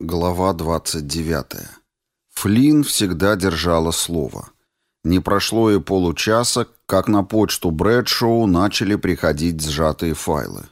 Глава 29. Флинн всегда держала слово. Не прошло и получаса, как на почту Брэдшоу начали приходить сжатые файлы.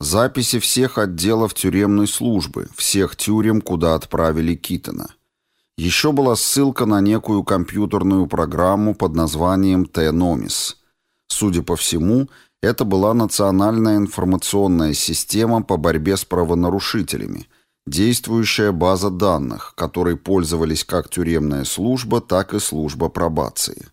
Записи всех отделов тюремной службы, всех тюрем, куда отправили Китона. Еще была ссылка на некую компьютерную программу под названием Т-Номис. Судя по всему, это была национальная информационная система по борьбе с правонарушителями – Действующая база данных, которой пользовались как тюремная служба, так и служба пробации.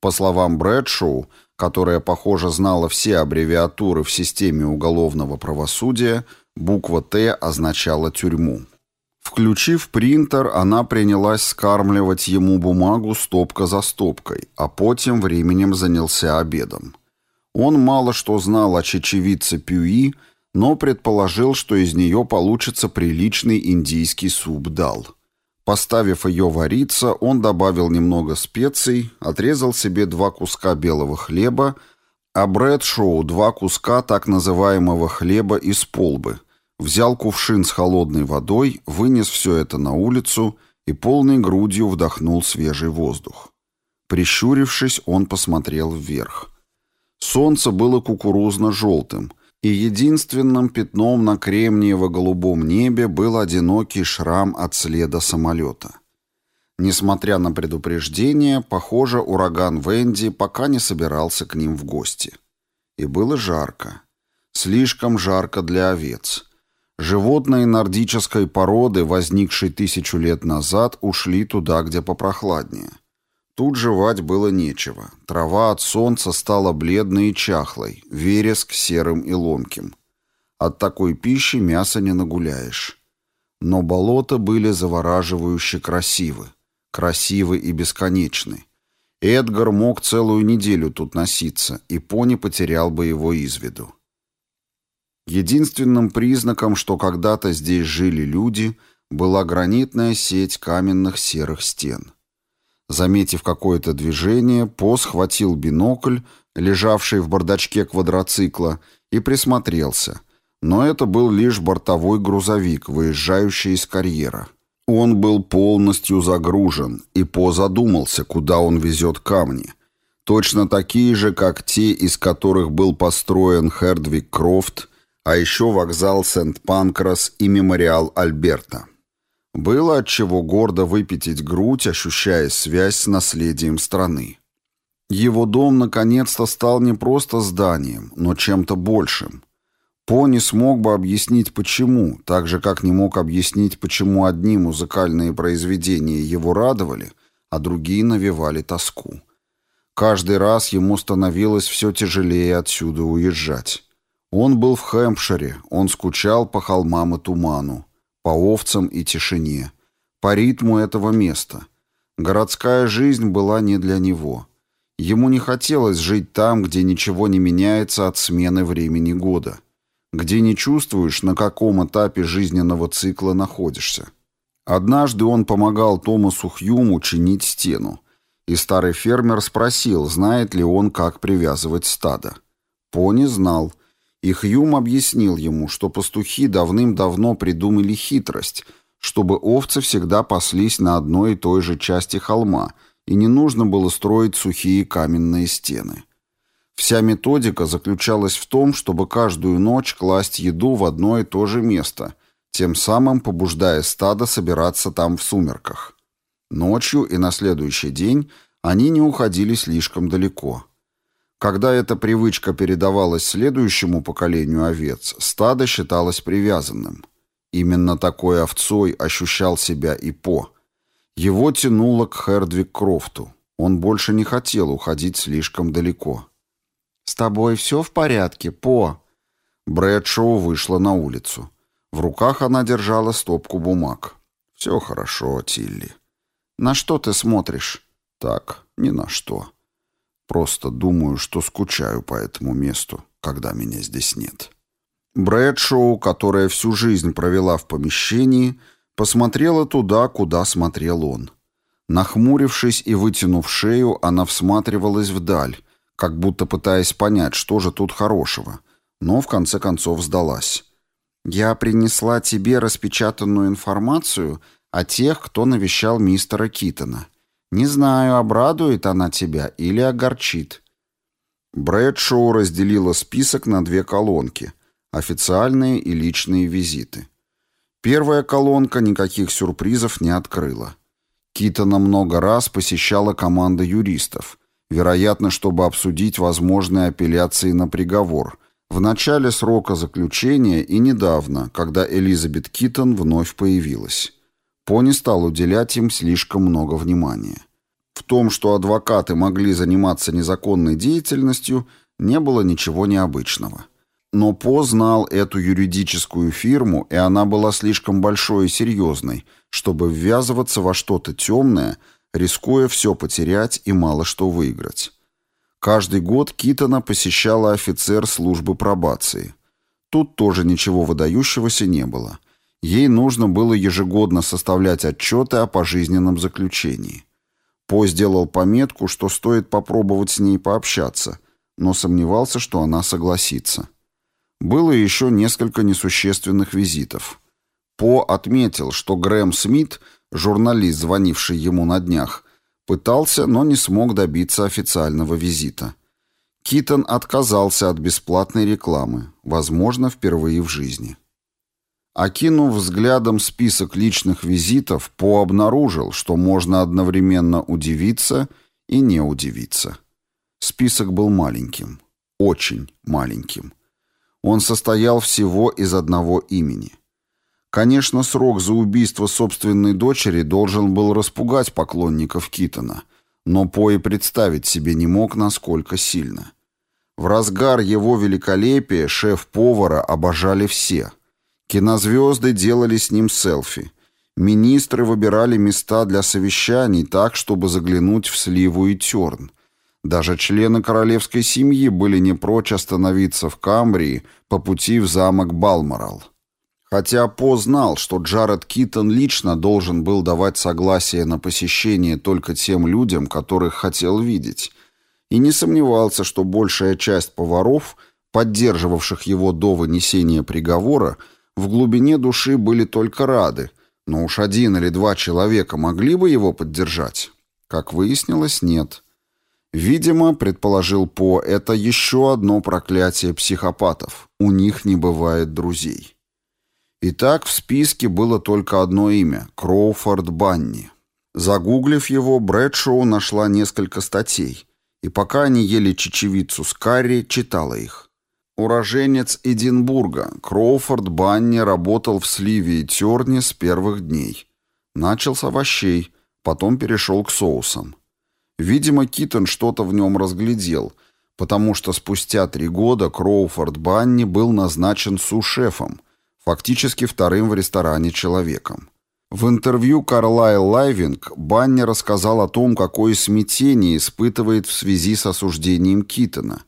По словам Брэдшоу, которая, похоже, знала все аббревиатуры в системе уголовного правосудия, буква «Т» означала тюрьму. Включив принтер, она принялась скармливать ему бумагу стопка за стопкой, а потом временем занялся обедом. Он мало что знал о чечевице Пюи, но предположил, что из нее получится приличный индийский суп-дал. Поставив ее вариться, он добавил немного специй, отрезал себе два куска белого хлеба, а Брэд Шоу два куска так называемого хлеба из полбы. Взял кувшин с холодной водой, вынес все это на улицу и полной грудью вдохнул свежий воздух. Прищурившись, он посмотрел вверх. Солнце было кукурузно-желтым, и единственным пятном на кремниево-голубом небе был одинокий шрам от следа самолета. Несмотря на предупреждение, похоже, ураган Венди пока не собирался к ним в гости. И было жарко. Слишком жарко для овец. Животные нордической породы, возникшей тысячу лет назад, ушли туда, где попрохладнее. Тут жевать было нечего. Трава от солнца стала бледной и чахлой, вереск серым и ломким. От такой пищи мяса не нагуляешь. Но болота были завораживающе красивы. Красивы и бесконечны. Эдгар мог целую неделю тут носиться, и пони потерял бы его из виду. Единственным признаком, что когда-то здесь жили люди, была гранитная сеть каменных серых стен. Заметив какое-то движение, По схватил бинокль, лежавший в бардачке квадроцикла, и присмотрелся. Но это был лишь бортовой грузовик, выезжающий из карьера. Он был полностью загружен, и По задумался, куда он везет камни. Точно такие же, как те, из которых был построен Хердвик Крофт, а еще вокзал Сент-Панкрас и мемориал Альберта. Было от чего гордо выпятить грудь, ощущая связь с наследием страны. Его дом наконец-то стал не просто зданием, но чем-то большим. По не смог бы объяснить почему, так же как не мог объяснить, почему одни музыкальные произведения его радовали, а другие навевали тоску. Каждый раз ему становилось все тяжелее отсюда уезжать. Он был в Хэмпшире, он скучал по холмам и туману по овцам и тишине, по ритму этого места. Городская жизнь была не для него. Ему не хотелось жить там, где ничего не меняется от смены времени года, где не чувствуешь, на каком этапе жизненного цикла находишься. Однажды он помогал Томасу Хьюму чинить стену, и старый фермер спросил, знает ли он, как привязывать стадо. Пони знал – и Хьюм объяснил ему, что пастухи давным-давно придумали хитрость, чтобы овцы всегда паслись на одной и той же части холма, и не нужно было строить сухие каменные стены. Вся методика заключалась в том, чтобы каждую ночь класть еду в одно и то же место, тем самым побуждая стадо собираться там в сумерках. Ночью и на следующий день они не уходили слишком далеко. Когда эта привычка передавалась следующему поколению овец, стадо считалось привязанным. Именно такой овцой ощущал себя и По. Его тянуло к Хердвик Крофту. Он больше не хотел уходить слишком далеко. «С тобой все в порядке, По?» Брэдшоу вышла на улицу. В руках она держала стопку бумаг. «Все хорошо, Тилли». «На что ты смотришь?» «Так, ни на что». Просто думаю, что скучаю по этому месту, когда меня здесь нет. Брэдшоу, которая всю жизнь провела в помещении, посмотрела туда, куда смотрел он. Нахмурившись и вытянув шею, она всматривалась вдаль, как будто пытаясь понять, что же тут хорошего, но в конце концов сдалась. «Я принесла тебе распечатанную информацию о тех, кто навещал мистера Китона. Не знаю, обрадует она тебя или огорчит». Брэдшоу разделила список на две колонки – официальные и личные визиты. Первая колонка никаких сюрпризов не открыла. Китона много раз посещала команда юристов, вероятно, чтобы обсудить возможные апелляции на приговор, в начале срока заключения и недавно, когда Элизабет Китон вновь появилась. Пони стал уделять им слишком много внимания. В том, что адвокаты могли заниматься незаконной деятельностью, не было ничего необычного. Но По знал эту юридическую фирму, и она была слишком большой и серьезной, чтобы ввязываться во что-то темное, рискуя все потерять и мало что выиграть. Каждый год Китона посещала офицер службы пробации. Тут тоже ничего выдающегося не было. Ей нужно было ежегодно составлять отчеты о пожизненном заключении. По сделал пометку, что стоит попробовать с ней пообщаться, но сомневался, что она согласится. Было еще несколько несущественных визитов. По отметил, что Грэм Смит, журналист, звонивший ему на днях, пытался, но не смог добиться официального визита. Китон отказался от бесплатной рекламы, возможно, впервые в жизни. Окинув взглядом список личных визитов, По обнаружил, что можно одновременно удивиться и не удивиться. Список был маленьким, очень маленьким. Он состоял всего из одного имени. Конечно, срок за убийство собственной дочери должен был распугать поклонников Китона, но По и представить себе не мог, насколько сильно. В разгар его великолепия шеф-повара обожали все. Кинозвезды делали с ним селфи. Министры выбирали места для совещаний так, чтобы заглянуть в сливу и терн. Даже члены королевской семьи были не прочь остановиться в Камбрии по пути в замок Балморал. Хотя По знал, что Джаред Китон лично должен был давать согласие на посещение только тем людям, которых хотел видеть, и не сомневался, что большая часть поваров, поддерживавших его до вынесения приговора, в глубине души были только рады, но уж один или два человека могли бы его поддержать. Как выяснилось, нет. Видимо, предположил По, это еще одно проклятие психопатов. У них не бывает друзей. Итак, в списке было только одно имя – Кроуфорд Банни. Загуглив его, Брэдшоу нашла несколько статей, и пока они ели чечевицу с карри, читала их. Уроженец Эдинбурга, Кроуфорд Банни работал в сливе и терне с первых дней. Начал с овощей, потом перешел к соусам. Видимо, Китон что-то в нем разглядел, потому что спустя три года Кроуфорд Банни был назначен су-шефом, фактически вторым в ресторане человеком. В интервью Carlisle Living Банни рассказал о том, какое смятение испытывает в связи с осуждением Китона,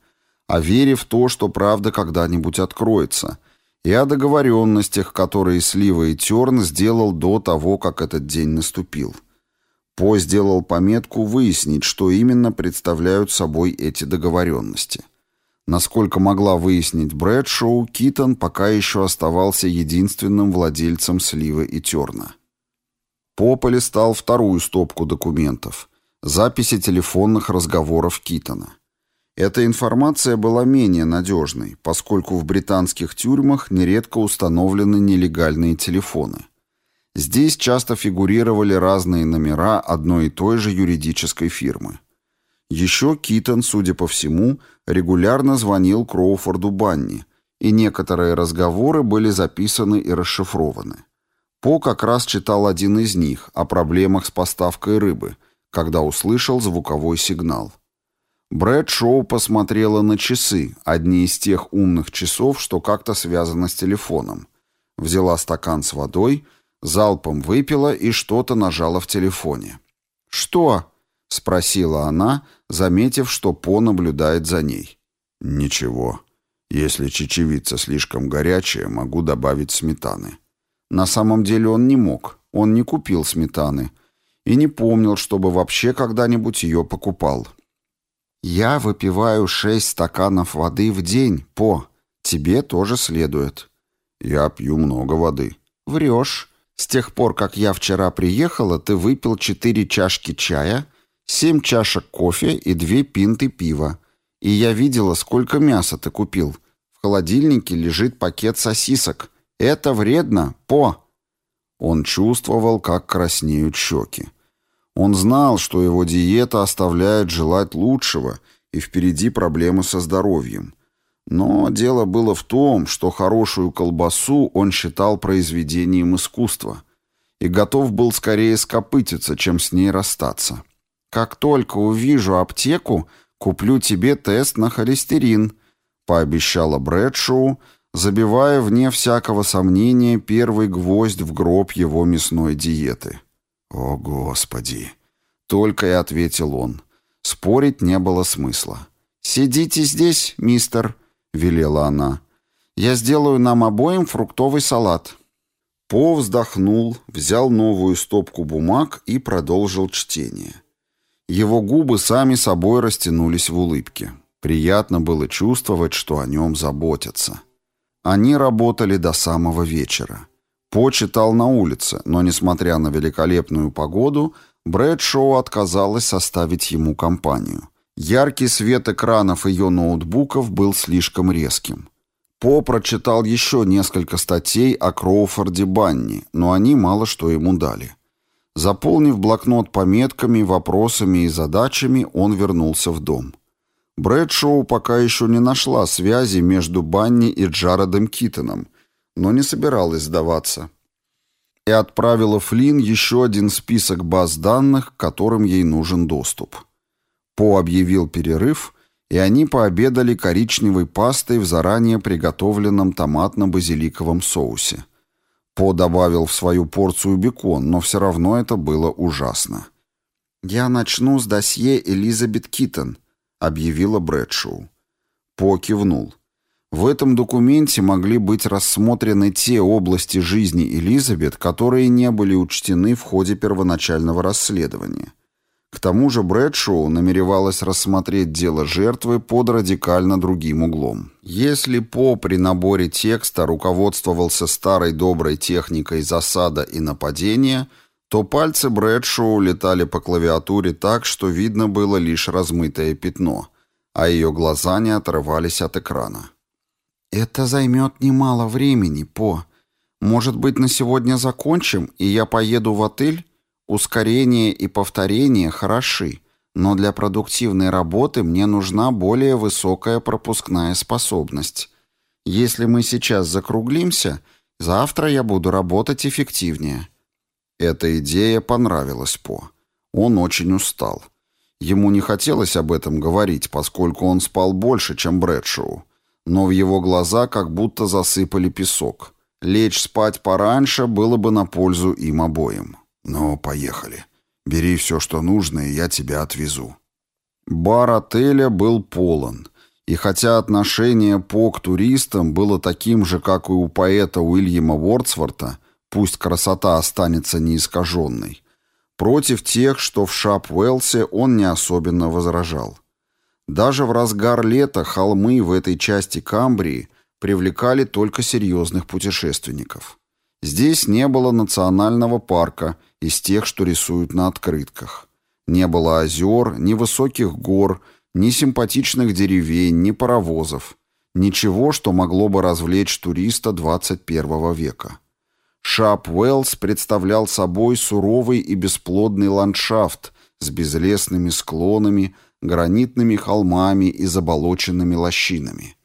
о вере в то, что правда когда-нибудь откроется, и о договоренностях, которые Слива и Терн сделал до того, как этот день наступил. По сделал пометку выяснить, что именно представляют собой эти договоренности. Насколько могла выяснить Брэдшоу, Китон пока еще оставался единственным владельцем сливы и терна. По полистал вторую стопку документов. Записи телефонных разговоров Китона. Эта информация была менее надежной, поскольку в британских тюрьмах нередко установлены нелегальные телефоны. Здесь часто фигурировали разные номера одной и той же юридической фирмы. Еще Китон, судя по всему, регулярно звонил Кроуфорду Банни, и некоторые разговоры были записаны и расшифрованы. По как раз читал один из них о проблемах с поставкой рыбы, когда услышал звуковой сигнал. Брэд Шоу посмотрела на часы, одни из тех умных часов, что как-то связано с телефоном. Взяла стакан с водой — залпом выпила и что-то нажала в телефоне. «Что?» — спросила она, заметив, что По наблюдает за ней. «Ничего. Если чечевица слишком горячая, могу добавить сметаны». На самом деле он не мог, он не купил сметаны и не помнил, чтобы вообще когда-нибудь ее покупал. «Я выпиваю шесть стаканов воды в день, По. Тебе тоже следует». «Я пью много воды». «Врешь. С тех пор, как я вчера приехала, ты выпил четыре чашки чая, семь чашек кофе и две пинты пива. И я видела, сколько мяса ты купил. В холодильнике лежит пакет сосисок. Это вредно, По!» Он чувствовал, как краснеют щеки. Он знал, что его диета оставляет желать лучшего, и впереди проблемы со здоровьем. Но дело было в том, что хорошую колбасу он считал произведением искусства и готов был скорее скопытиться, чем с ней расстаться. «Как только увижу аптеку, куплю тебе тест на холестерин», — пообещала Брэдшоу, забивая вне всякого сомнения первый гвоздь в гроб его мясной диеты. «О, Господи!» — только и ответил он. Спорить не было смысла. «Сидите здесь, мистер», — велела она. «Я сделаю нам обоим фруктовый салат». По вздохнул, взял новую стопку бумаг и продолжил чтение. Его губы сами собой растянулись в улыбке. Приятно было чувствовать, что о нем заботятся. Они работали до самого вечера. По читал на улице, но, несмотря на великолепную погоду, Брэдшоу отказалась составить ему компанию. Яркий свет экранов ее ноутбуков был слишком резким. По прочитал еще несколько статей о Кроуфорде Банни, но они мало что ему дали. Заполнив блокнот пометками, вопросами и задачами, он вернулся в дом. Брэдшоу пока еще не нашла связи между Банни и Джаредом Китоном, но не собиралась сдаваться. И отправила Флинн еще один список баз данных, к которым ей нужен доступ. По объявил перерыв, и они пообедали коричневой пастой в заранее приготовленном томатно-базиликовом соусе. По добавил в свою порцию бекон, но все равно это было ужасно. «Я начну с досье Элизабет Киттон», — объявила Брэдшоу. По кивнул. В этом документе могли быть рассмотрены те области жизни Элизабет, которые не были учтены в ходе первоначального расследования. К тому же Брэдшоу намеревалась рассмотреть дело жертвы под радикально другим углом. Если По при наборе текста руководствовался старой доброй техникой засада и нападения, то пальцы Брэдшоу летали по клавиатуре так, что видно было лишь размытое пятно, а ее глаза не отрывались от экрана. «Это займет немало времени, По. Может быть, на сегодня закончим, и я поеду в отель?» Ускорение и повторение хороши, но для продуктивной работы мне нужна более высокая пропускная способность. Если мы сейчас закруглимся, завтра я буду работать эффективнее. Эта идея понравилась По. Он очень устал. Ему не хотелось об этом говорить, поскольку он спал больше, чем Брэдшоу. Но в его глаза как будто засыпали песок. Лечь спать пораньше было бы на пользу им обоим. «Ну, поехали. Бери все, что нужно, и я тебя отвезу». Бар отеля был полон, и хотя отношение По к туристам было таким же, как и у поэта Уильяма Уордсворта, пусть красота останется неискаженной, против тех, что в Шап-Уэлсе, он не особенно возражал. Даже в разгар лета холмы в этой части Камбрии привлекали только серьезных путешественников. Здесь не было национального парка – из тех, что рисуют на открытках. Не было озер, ни высоких гор, ни симпатичных деревень, ни паровозов. Ничего, что могло бы развлечь туриста 21 века. Шап-Уэллс представлял собой суровый и бесплодный ландшафт с безлесными склонами, гранитными холмами и заболоченными лощинами.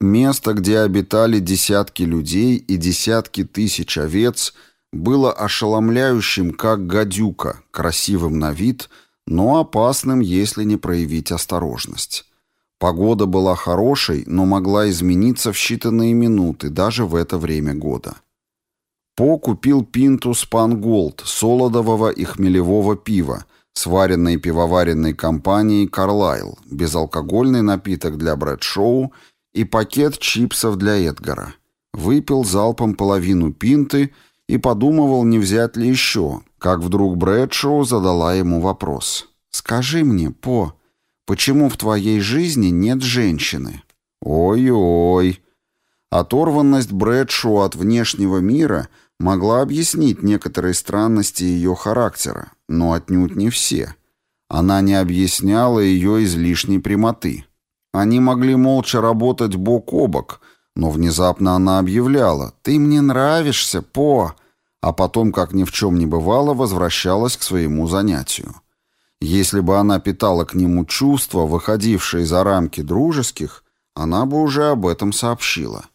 Место, где обитали десятки людей и десятки тысяч овец – было ошеломляющим, как гадюка, красивым на вид, но опасным, если не проявить осторожность. Погода была хорошей, но могла измениться в считанные минуты, даже в это время года. По купил пинту Спанголд, солодового и хмелевого пива, сваренной пивоваренной компанией «Карлайл», безалкогольный напиток для Брэдшоу и пакет чипсов для Эдгара. Выпил залпом половину пинты и подумывал, не взять ли еще, как вдруг Брэдшоу задала ему вопрос. «Скажи мне, По, почему в твоей жизни нет женщины?» «Ой-ой». Оторванность Брэдшоу от внешнего мира могла объяснить некоторые странности ее характера, но отнюдь не все. Она не объясняла ее излишней прямоты. Они могли молча работать бок о бок, но внезапно она объявляла «Ты мне нравишься, По!» а потом, как ни в чем не бывало, возвращалась к своему занятию. Если бы она питала к нему чувства, выходившие за рамки дружеских, она бы уже об этом сообщила.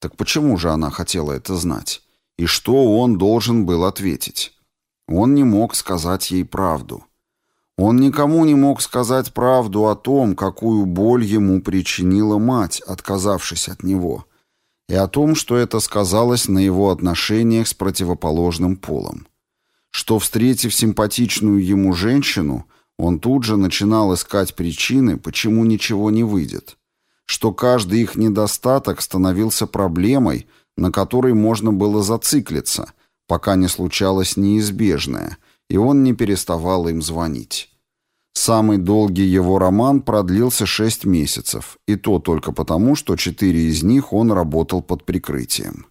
Так почему же она хотела это знать? И что он должен был ответить? Он не мог сказать ей правду. Он никому не мог сказать правду о том, какую боль ему причинила мать, отказавшись от него, и о том, что это сказалось на его отношениях с противоположным полом. Что, встретив симпатичную ему женщину, он тут же начинал искать причины, почему ничего не выйдет. Что каждый их недостаток становился проблемой, на которой можно было зациклиться, пока не случалось неизбежное, и он не переставал им звонить. Самый долгий его роман продлился шесть месяцев, и то только потому, что четыре из них он работал под прикрытием.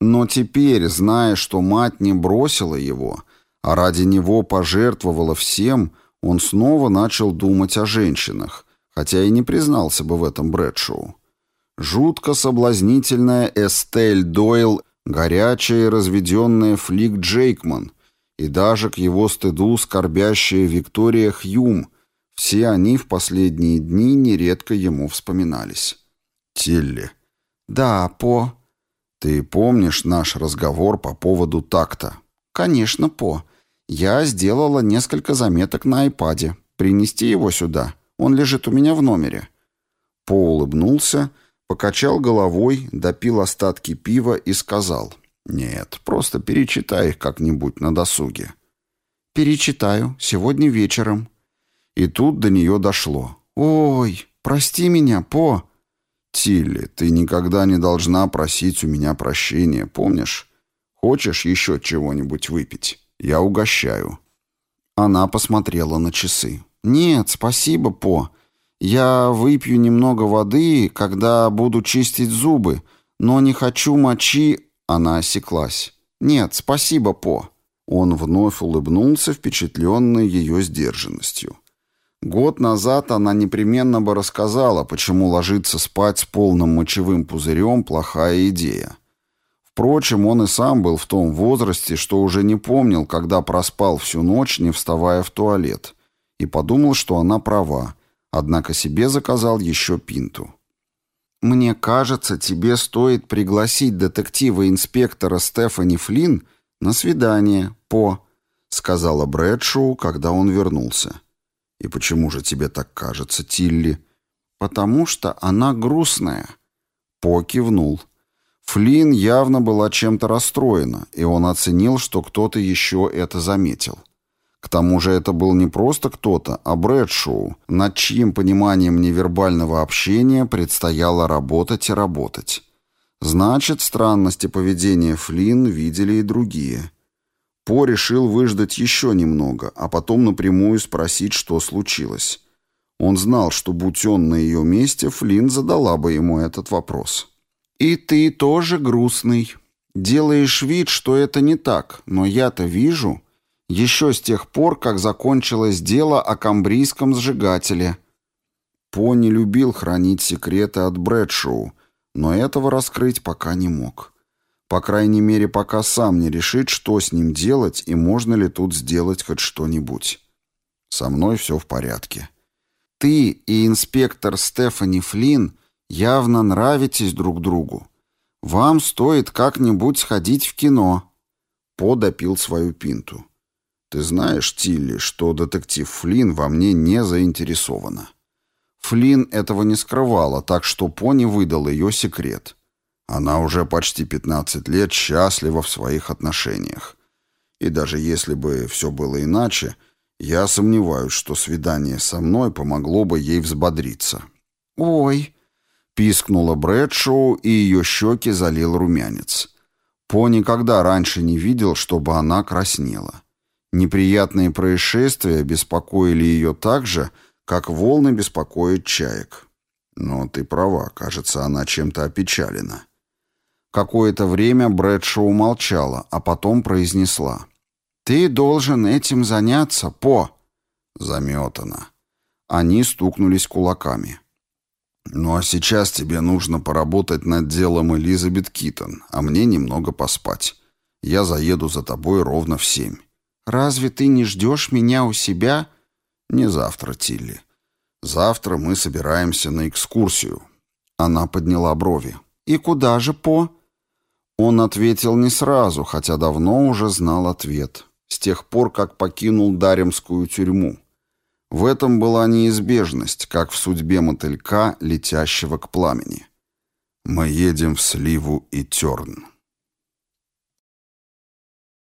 Но теперь, зная, что мать не бросила его, а ради него пожертвовала всем, он снова начал думать о женщинах, хотя и не признался бы в этом Брэдшоу. Жутко соблазнительная Эстель Дойл, горячая и разведенная Флик Джейкман — и даже к его стыду скорбящая Виктория Хьюм, все они в последние дни нередко ему вспоминались. «Тилли». «Да, По». «Ты помнишь наш разговор по поводу такта?» «Конечно, По. Я сделала несколько заметок на айпаде. Принести его сюда. Он лежит у меня в номере». По улыбнулся, покачал головой, допил остатки пива и сказал — нет, просто перечитай их как-нибудь на досуге. Перечитаю, сегодня вечером. И тут до нее дошло. Ой, прости меня, По. Тилли, ты никогда не должна просить у меня прощения, помнишь? Хочешь еще чего-нибудь выпить? Я угощаю. Она посмотрела на часы. Нет, спасибо, По. Я выпью немного воды, когда буду чистить зубы, но не хочу мочи она осеклась. «Нет, спасибо, По». Он вновь улыбнулся, впечатленный ее сдержанностью. Год назад она непременно бы рассказала, почему ложиться спать с полным мочевым пузырем – плохая идея. Впрочем, он и сам был в том возрасте, что уже не помнил, когда проспал всю ночь, не вставая в туалет, и подумал, что она права, однако себе заказал еще пинту. «Мне кажется, тебе стоит пригласить детектива-инспектора Стефани Флинн на свидание по...» — сказала Брэдшоу, когда он вернулся. «И почему же тебе так кажется, Тилли?» «Потому что она грустная». По кивнул. Флинн явно была чем-то расстроена, и он оценил, что кто-то еще это заметил. К тому же это был не просто кто-то, а Брэдшоу, над чьим пониманием невербального общения предстояло работать и работать. Значит, странности поведения Флинн видели и другие. По решил выждать еще немного, а потом напрямую спросить, что случилось. Он знал, что будь он на ее месте, Флинн задала бы ему этот вопрос. «И ты тоже грустный. Делаешь вид, что это не так, но я-то вижу...» еще с тех пор, как закончилось дело о камбрийском сжигателе. По не любил хранить секреты от Брэдшоу, но этого раскрыть пока не мог. По крайней мере, пока сам не решит, что с ним делать и можно ли тут сделать хоть что-нибудь. Со мной все в порядке. Ты и инспектор Стефани Флинн явно нравитесь друг другу. Вам стоит как-нибудь сходить в кино. По допил свою пинту. Ты знаешь, Тилли, что детектив Флинн во мне не заинтересована. Флинн этого не скрывала, так что Пони выдал ее секрет. Она уже почти 15 лет счастлива в своих отношениях. И даже если бы все было иначе, я сомневаюсь, что свидание со мной помогло бы ей взбодриться. «Ой!» — пискнула Брэдшоу, и ее щеки залил румянец. По никогда раньше не видел, чтобы она краснела. Неприятные происшествия беспокоили ее так же, как волны беспокоят чаек. Но ты права, кажется, она чем-то опечалена. Какое-то время Брэдшоу молчала, а потом произнесла. «Ты должен этим заняться, По!» Заметана. Они стукнулись кулаками. «Ну а сейчас тебе нужно поработать над делом Элизабет Китон, а мне немного поспать. Я заеду за тобой ровно в семь». «Разве ты не ждешь меня у себя?» «Не завтра, Тилли. Завтра мы собираемся на экскурсию». Она подняла брови. «И куда же, По?» Он ответил не сразу, хотя давно уже знал ответ. С тех пор, как покинул Даремскую тюрьму. В этом была неизбежность, как в судьбе мотылька, летящего к пламени. «Мы едем в Сливу и Терн».